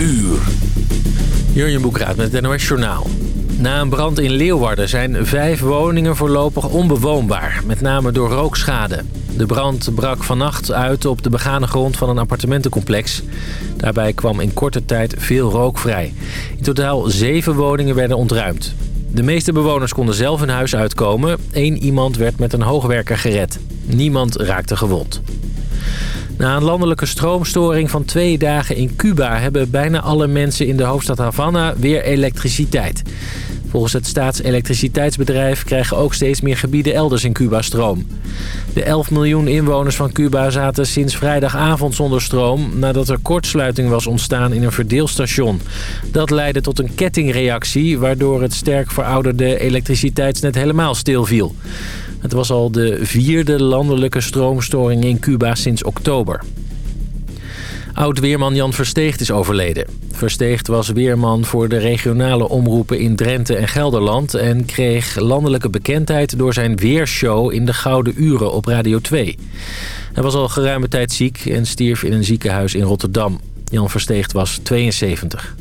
uur. Jurjen Boekraat met het NOS Journaal. Na een brand in Leeuwarden zijn vijf woningen voorlopig onbewoonbaar. Met name door rookschade. De brand brak vannacht uit op de begane grond van een appartementencomplex. Daarbij kwam in korte tijd veel rook vrij. In totaal zeven woningen werden ontruimd. De meeste bewoners konden zelf hun huis uitkomen. Eén iemand werd met een hoogwerker gered. Niemand raakte gewond. Na een landelijke stroomstoring van twee dagen in Cuba... hebben bijna alle mensen in de hoofdstad Havana weer elektriciteit. Volgens het staatselektriciteitsbedrijf krijgen ook steeds meer gebieden elders in Cuba stroom. De 11 miljoen inwoners van Cuba zaten sinds vrijdagavond zonder stroom... nadat er kortsluiting was ontstaan in een verdeelstation. Dat leidde tot een kettingreactie... waardoor het sterk verouderde elektriciteitsnet helemaal stilviel. Het was al de vierde landelijke stroomstoring in Cuba sinds oktober. Oud-weerman Jan Versteegt is overleden. Versteegt was weerman voor de regionale omroepen in Drenthe en Gelderland... en kreeg landelijke bekendheid door zijn weershow in de Gouden Uren op Radio 2. Hij was al geruime tijd ziek en stierf in een ziekenhuis in Rotterdam. Jan Versteegt was 72.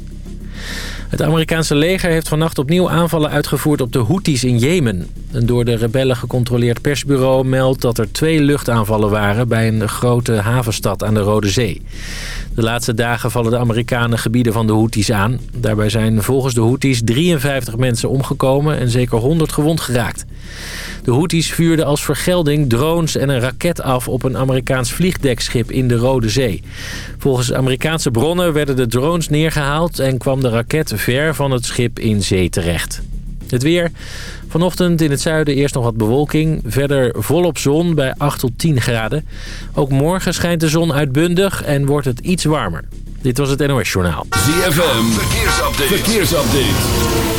Het Amerikaanse leger heeft vannacht opnieuw aanvallen uitgevoerd op de Houthis in Jemen. Een door de rebellen gecontroleerd persbureau meldt dat er twee luchtaanvallen waren... bij een grote havenstad aan de Rode Zee. De laatste dagen vallen de Amerikanen gebieden van de Houthis aan. Daarbij zijn volgens de Houthis 53 mensen omgekomen en zeker 100 gewond geraakt. De Houthis vuurden als vergelding drones en een raket af op een Amerikaans vliegdekschip in de Rode Zee. Volgens Amerikaanse bronnen werden de drones neergehaald en kwam de raket ver van het schip in zee terecht. Het weer. Vanochtend in het zuiden eerst nog wat bewolking. Verder volop zon bij 8 tot 10 graden. Ook morgen schijnt de zon uitbundig en wordt het iets warmer. Dit was het NOS Journaal. ZFM, verkeersupdate. verkeersupdate.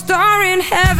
star in heaven.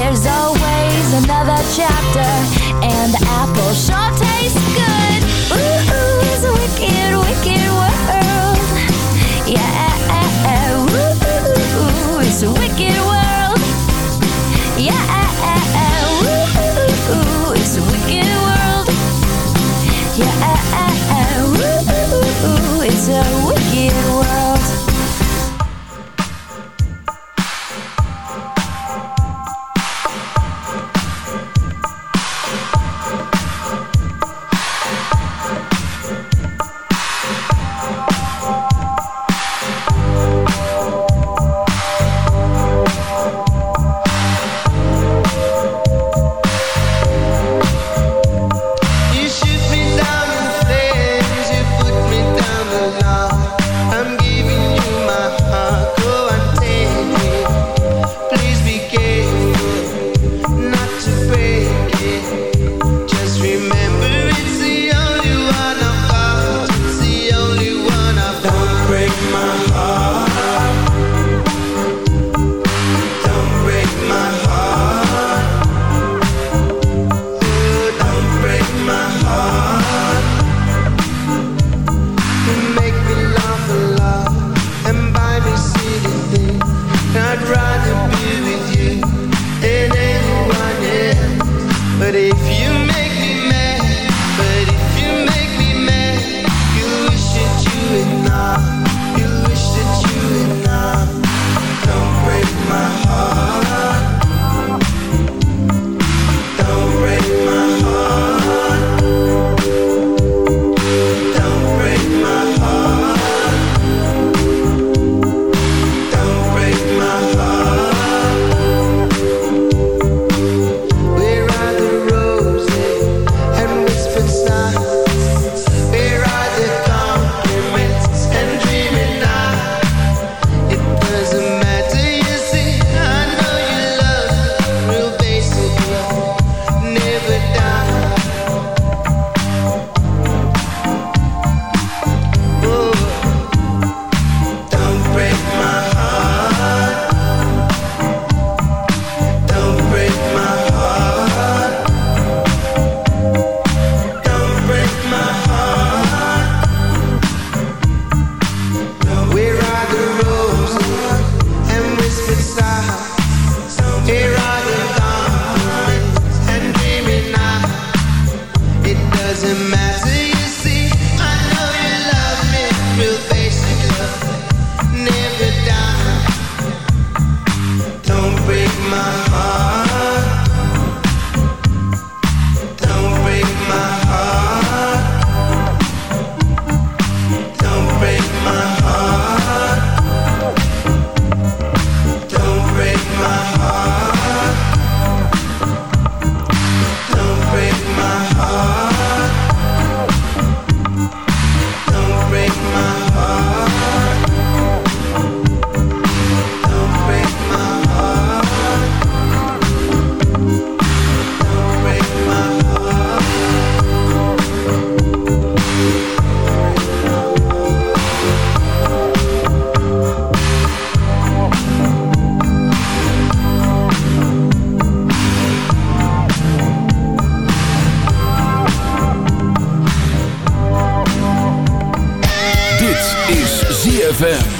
There's always another chapter, and the apple sure ZFM.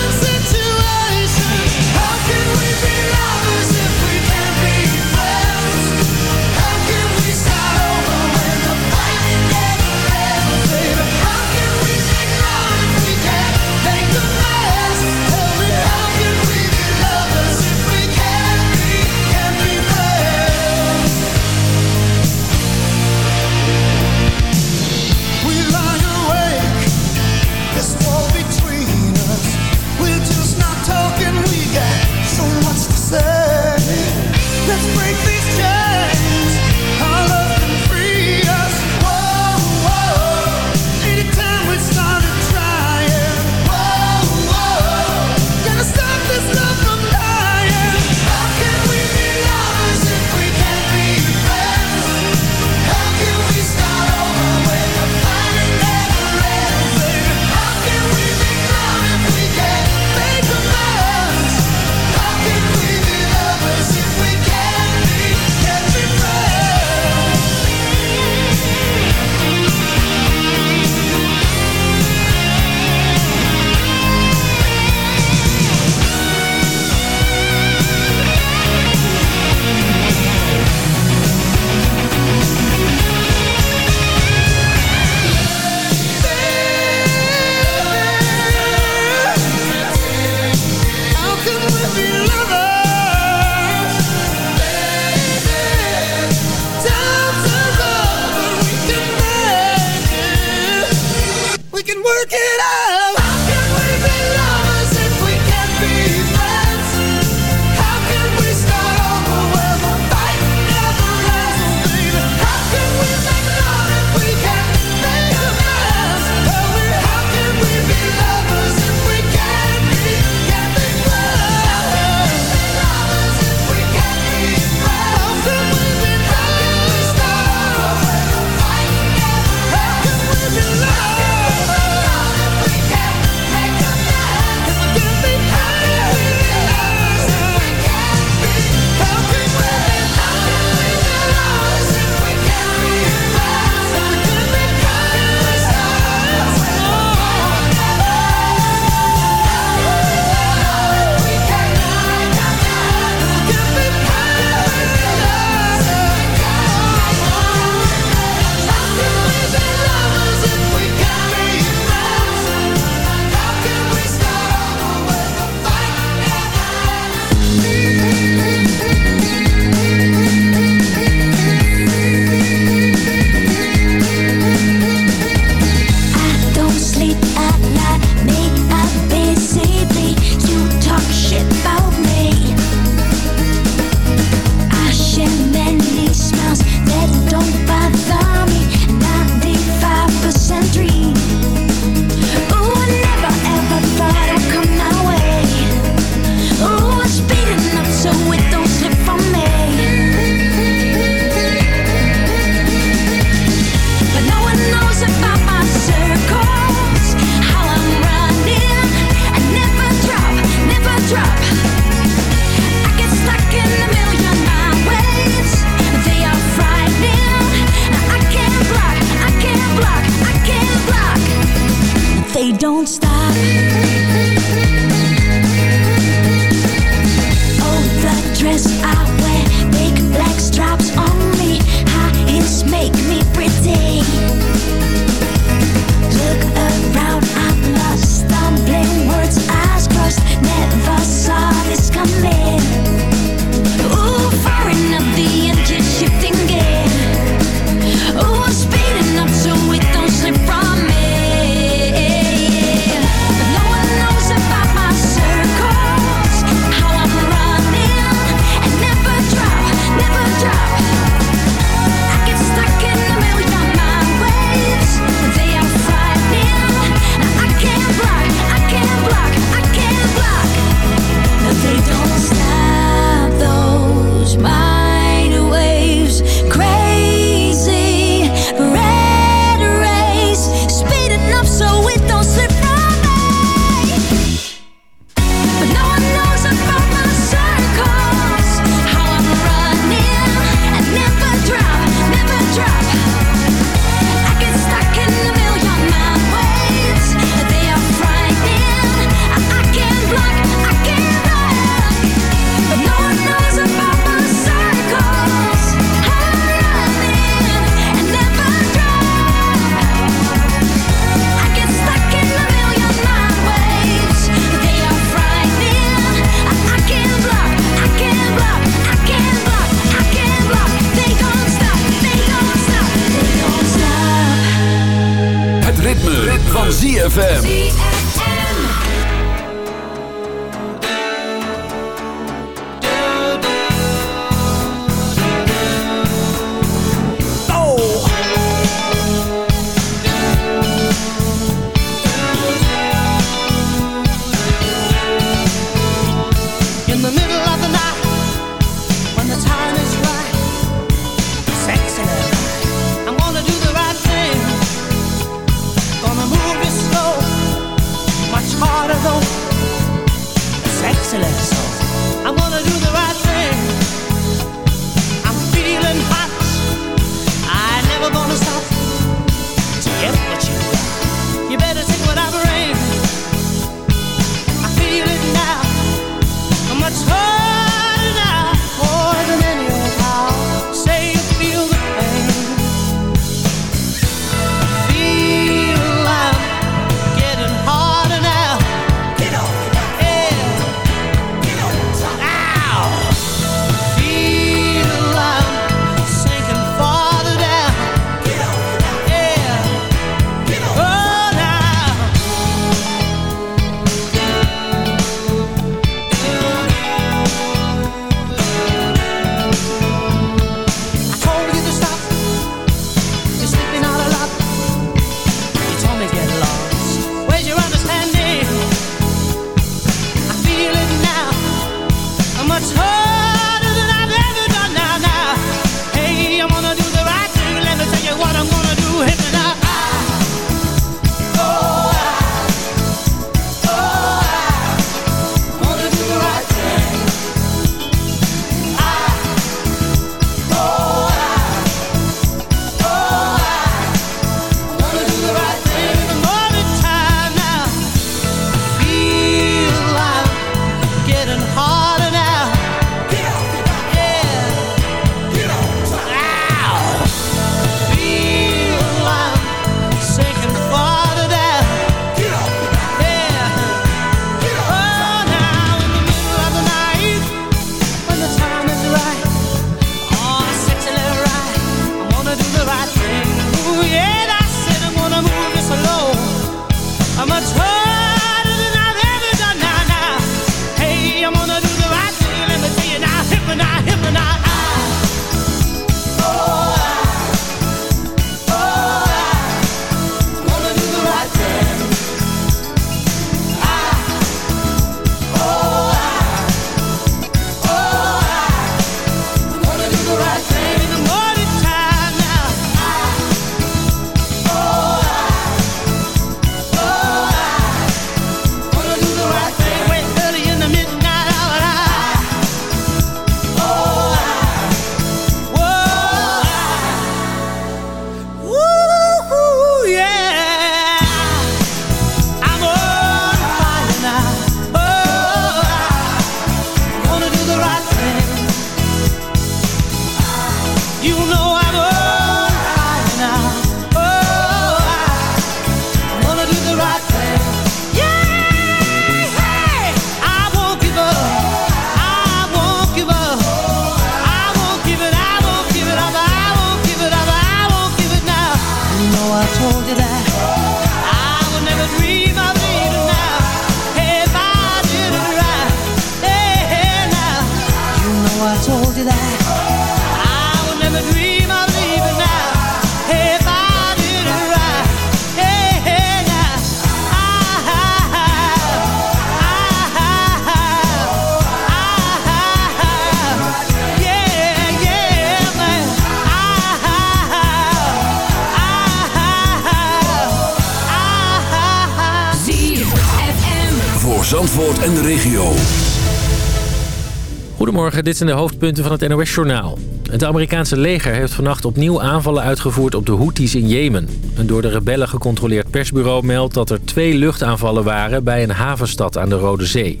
Dit zijn de hoofdpunten van het NOS-journaal. Het Amerikaanse leger heeft vannacht opnieuw aanvallen uitgevoerd op de Houthis in Jemen. Een door de rebellen gecontroleerd persbureau meldt dat er twee luchtaanvallen waren... bij een havenstad aan de Rode Zee.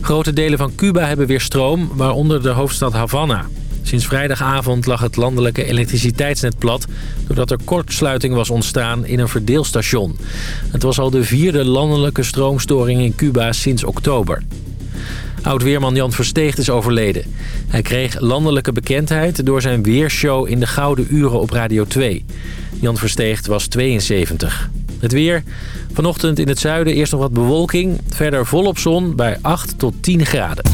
Grote delen van Cuba hebben weer stroom, waaronder de hoofdstad Havana. Sinds vrijdagavond lag het landelijke elektriciteitsnet plat... doordat er kortsluiting was ontstaan in een verdeelstation. Het was al de vierde landelijke stroomstoring in Cuba sinds oktober. Oud-weerman Jan Versteegd is overleden. Hij kreeg landelijke bekendheid door zijn weershow in de Gouden Uren op Radio 2. Jan Versteegd was 72. Het weer. Vanochtend in het zuiden eerst nog wat bewolking. Verder volop zon bij 8 tot 10 graden.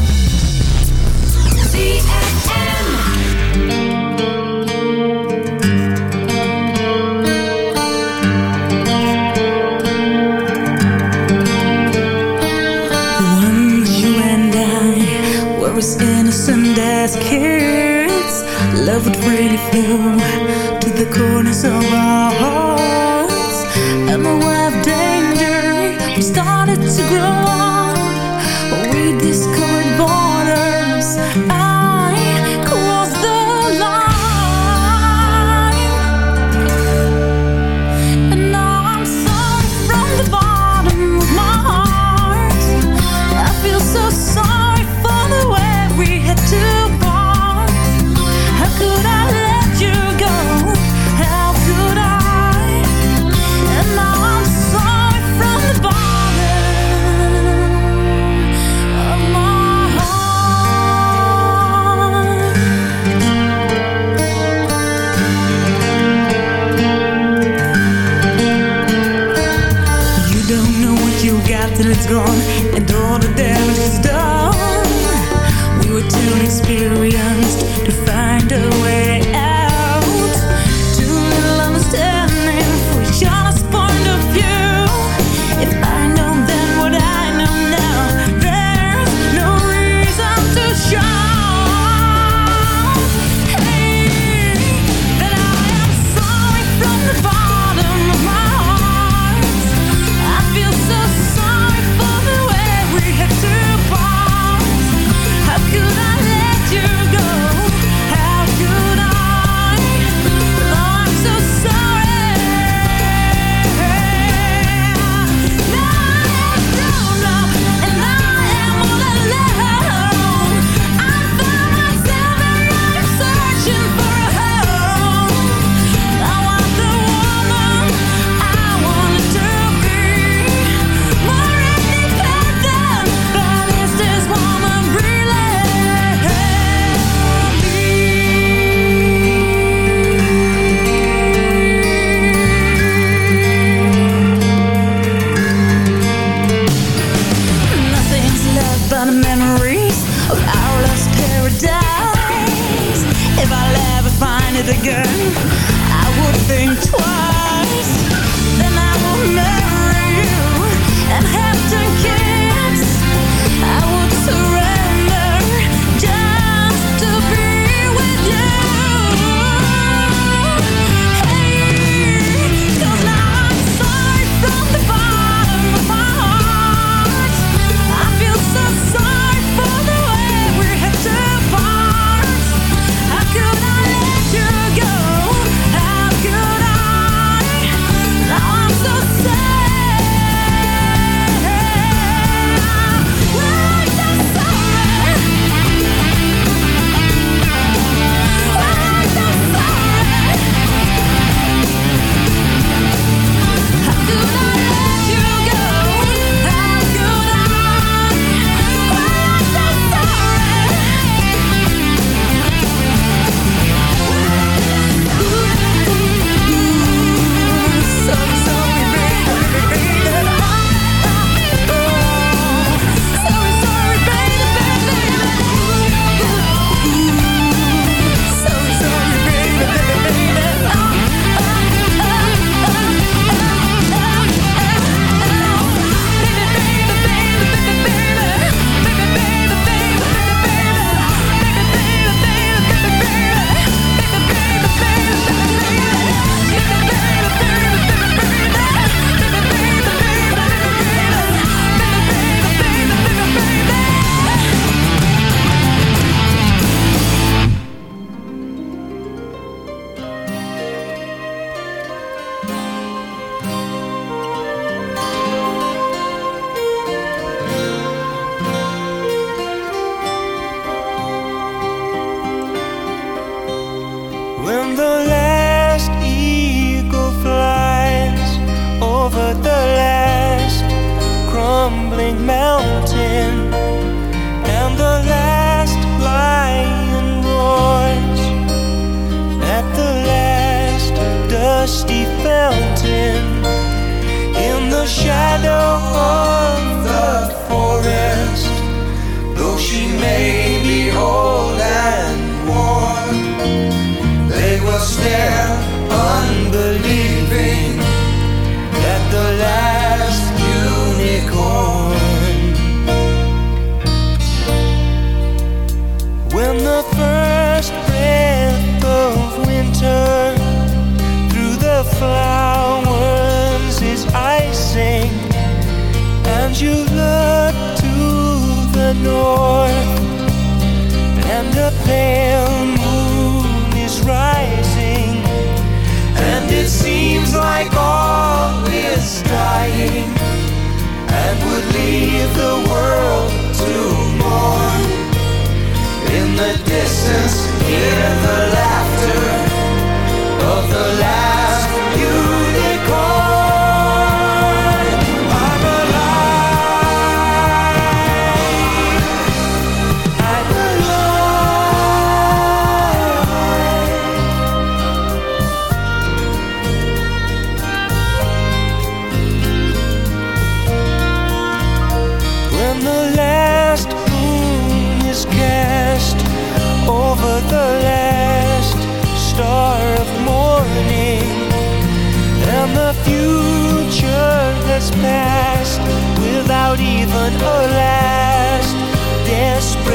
was innocent as kids Love would really flow to the corners of our hearts. And the web danger started to grow on We discovered till it's gone. And all the death the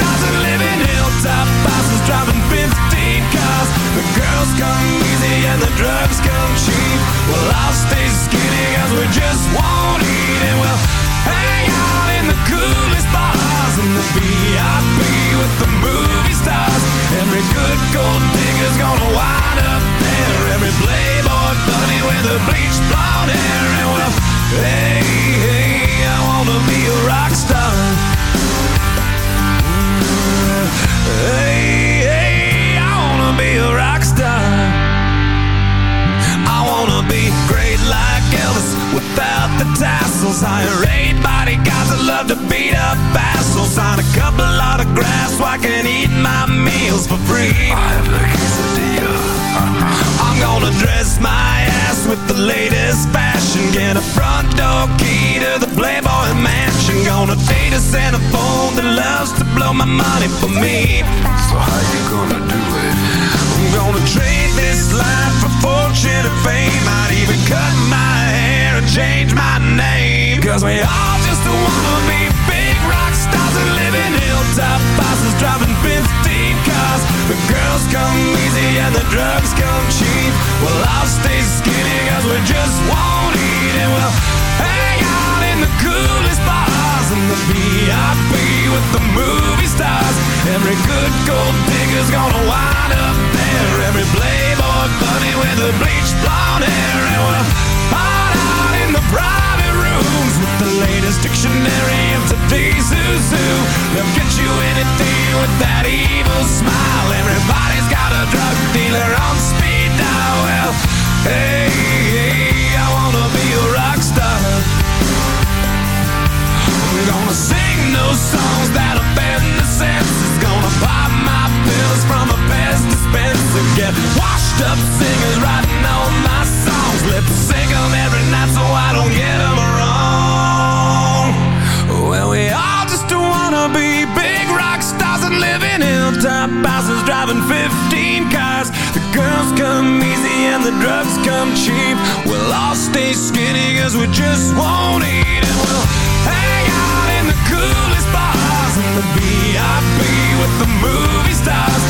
big rock stars and live in hilltop houses driving 15 cars. The girls come easy and the drugs come cheap. Well, I'll stay skinny cause we just won't eat the bleached blonde hair. And we'll hide out in the private rooms with the latest dictionary of today's who's who. They'll get you anything with that evil smile. Everybody's got a drug dealer on speed dial. Well, hey, hey, I wanna be a rock star. I'm gonna sing those songs that offend the senses. Gonna pop my pills from a Pez dispenser. Get singers writing all my songs. Lip sync 'em every night so I don't get 'em wrong. Well, we all just wanna be big rock stars and live in hilltop houses driving 15 cars. The girls come easy and the drugs come cheap. We'll all stay skinny cause we just won't eat we'll hang out in the coolest bars the VIP with the movie stars.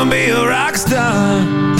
wanna be a rock star.